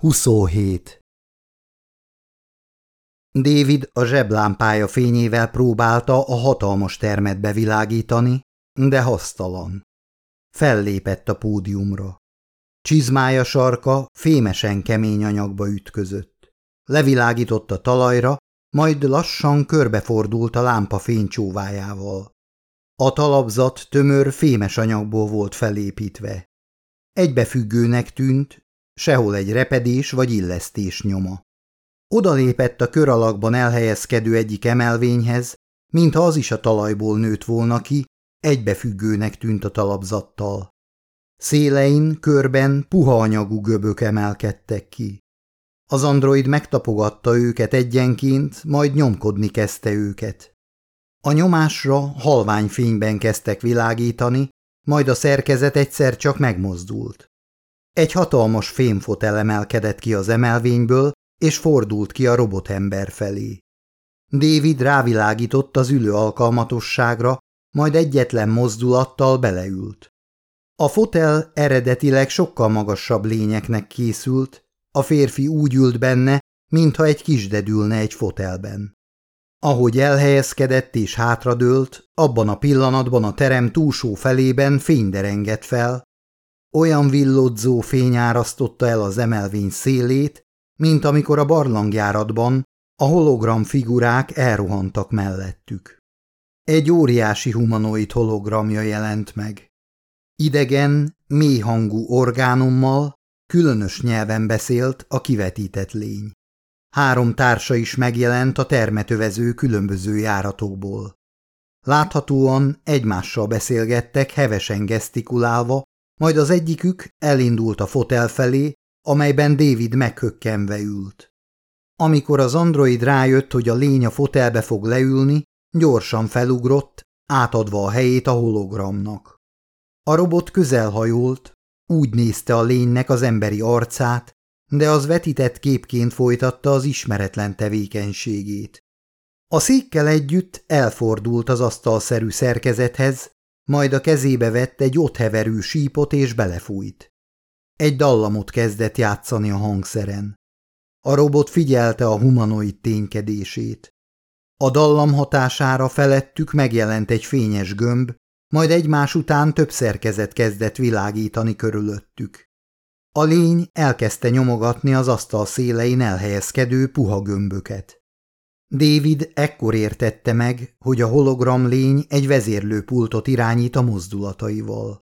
27. David a zseblámpája fényével próbálta a hatalmas termet bevilágítani, de hasztalan. Fellépett a pódiumra. Csizmája sarka fémesen kemény anyagba ütközött. Levilágított a talajra, majd lassan körbefordult a lámpa fénycsóvájával. A talapzat tömör fémes anyagból volt felépítve. Egybefüggőnek tűnt, sehol egy repedés vagy illesztés nyoma. Odalépett a kör alakban elhelyezkedő egyik emelvényhez, mintha az is a talajból nőtt volna ki, egybefüggőnek tűnt a talapzattal. Szélein, körben puha anyagú göbök emelkedtek ki. Az android megtapogatta őket egyenként, majd nyomkodni kezdte őket. A nyomásra halvány fényben kezdtek világítani, majd a szerkezet egyszer csak megmozdult. Egy hatalmas fémfotel emelkedett ki az emelvényből, és fordult ki a robotember felé. David rávilágított az ülő alkalmatosságra, majd egyetlen mozdulattal beleült. A fotel eredetileg sokkal magasabb lényeknek készült, a férfi úgy ült benne, mintha egy kisdedülne egy fotelben. Ahogy elhelyezkedett és hátradőlt, abban a pillanatban a terem túlsó felében fényderengett fel, olyan villódzó fény árasztotta el az emelvény szélét, mint amikor a barlangjáratban a hologram figurák elrohantak mellettük. Egy óriási humanoid hologramja jelent meg. Idegen, mély hangú orgánummal, különös nyelven beszélt a kivetített lény. Három társa is megjelent a termetövező különböző járatokból. Láthatóan egymással beszélgettek hevesen gesztikulálva, majd az egyikük elindult a fotel felé, amelyben David meghökkenve ült. Amikor az android rájött, hogy a lény a fotelbe fog leülni, gyorsan felugrott, átadva a helyét a hologramnak. A robot közelhajolt, úgy nézte a lénynek az emberi arcát, de az vetített képként folytatta az ismeretlen tevékenységét. A székkel együtt elfordult az asztalszerű szerkezethez, majd a kezébe vett egy ott heverő sípot és belefújt. Egy dallamot kezdett játszani a hangszeren. A robot figyelte a humanoid ténykedését. A dallam hatására felettük megjelent egy fényes gömb, majd egymás után több szerkezet kezdett világítani körülöttük. A lény elkezdte nyomogatni az asztal szélein elhelyezkedő puha gömböket. David ekkor értette meg, hogy a hologram lény egy vezérlőpultot irányít a mozdulataival.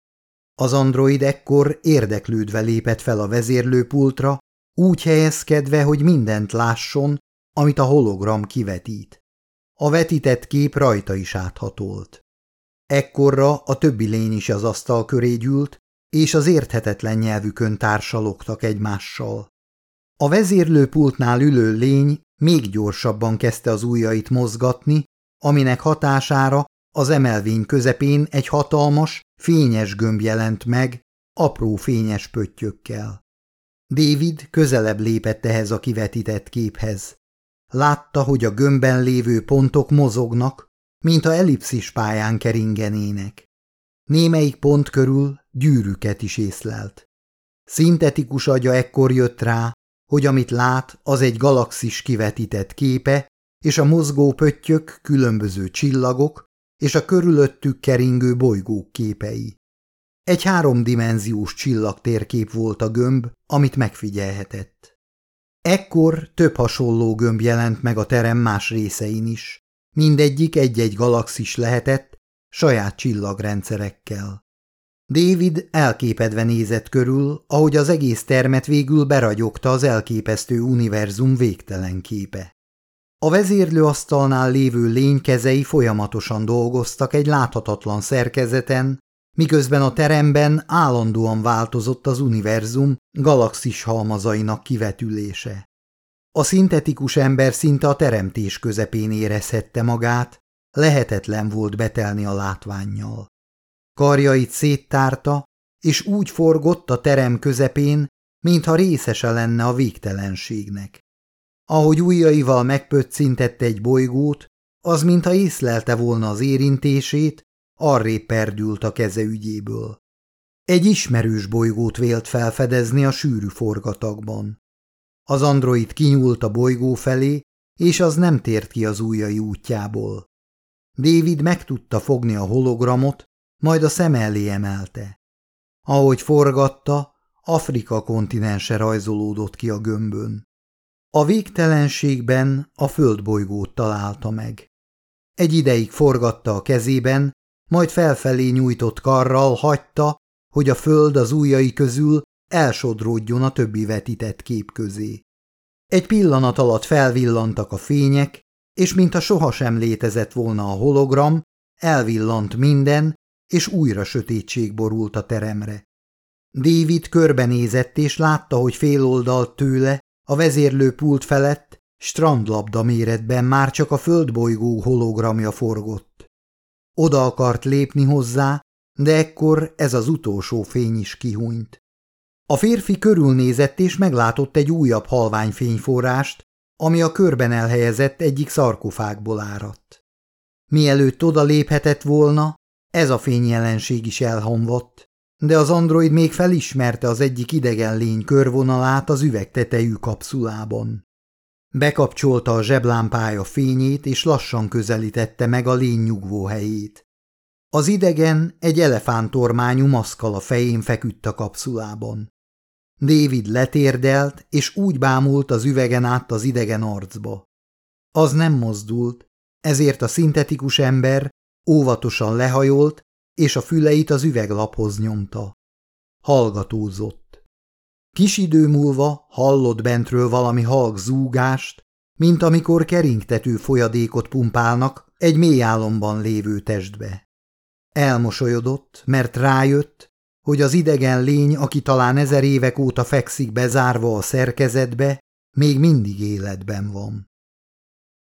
Az android ekkor érdeklődve lépett fel a vezérlőpultra, úgy helyezkedve, hogy mindent lásson, amit a hologram kivetít. A vetített kép rajta is áthatolt. Ekkorra a többi lény is az asztal köré gyűlt, és az érthetetlen nyelvükön társalogtak egymással. A vezérlőpultnál ülő lény még gyorsabban kezdte az ujjait mozgatni, aminek hatására az emelvény közepén egy hatalmas, fényes gömb jelent meg, apró fényes pöttyökkel. David közelebb lépett ehhez a kivetített képhez. Látta, hogy a gömbben lévő pontok mozognak, mint a ellipszis pályán keringenének. Némelyik pont körül gyűrűket is észlelt. Szintetikus agya ekkor jött rá, hogy amit lát, az egy galaxis kivetített képe, és a mozgó pöttyök különböző csillagok, és a körülöttük keringő bolygók képei. Egy háromdimenziós csillagtérkép volt a gömb, amit megfigyelhetett. Ekkor több hasonló gömb jelent meg a terem más részein is. Mindegyik egy-egy galaxis lehetett, saját csillagrendszerekkel. David elképedve nézett körül, ahogy az egész termet végül beragyogta az elképesztő univerzum végtelen képe. A vezérlőasztalnál lévő lénykezei folyamatosan dolgoztak egy láthatatlan szerkezeten, miközben a teremben állandóan változott az univerzum galaxis halmazainak kivetülése. A szintetikus ember szinte a teremtés közepén érezhette magát, lehetetlen volt betelni a látványjal. Karjait széttárta, és úgy forgott a terem közepén, mintha részese lenne a végtelenségnek. Ahogy ujjaival megpöccintette egy bolygót, az mintha észlelte volna az érintését, arrébb perdült a keze ügyéből. Egy ismerős bolygót vélt felfedezni a sűrű forgatagban. Az android kinyúlt a bolygó felé, és az nem tért ki az ujjai útjából. David meg tudta fogni a hologramot, majd a szem elé emelte. Ahogy forgatta, Afrika kontinense rajzolódott ki a gömbön. A végtelenségben a földbolygót találta meg. Egy ideig forgatta a kezében, majd felfelé nyújtott karral hagyta, hogy a föld az ujjai közül elsodródjon a többi vetített kép közé. Egy pillanat alatt felvillantak a fények, és mintha sohasem létezett volna a hologram, elvillant minden, és újra sötétség borult a teremre. David körbenézett, és látta, hogy féloldalt tőle, a vezérlő pult felett, strandlabda méretben már csak a földbolygó hologramja forgott. Oda akart lépni hozzá, de ekkor ez az utolsó fény is kihúnyt. A férfi körülnézett és meglátott egy újabb halványfényforrást, ami a körben elhelyezett egyik szarkofágból áradt. Mielőtt oda léphetett volna, ez a fényjelenség is elhamvadt, de az android még felismerte az egyik idegen lény körvonalát az üvegtetejű kapszulában. Bekapcsolta a zseblámpája fényét, és lassan közelítette meg a lény nyugvó helyét. Az idegen egy elefántormányú maszkal a fején feküdt a kapszulában. David letérdelt, és úgy bámult az üvegen át az idegen arcba. Az nem mozdult, ezért a szintetikus ember óvatosan lehajolt, és a füleit az üveglaphoz nyomta. Hallgatózott. Kis idő múlva hallott bentről valami halk zúgást, mint amikor keringtető folyadékot pumpálnak egy mély álomban lévő testbe. Elmosolyodott, mert rájött, hogy az idegen lény, aki talán ezer évek óta fekszik bezárva a szerkezetbe, még mindig életben van.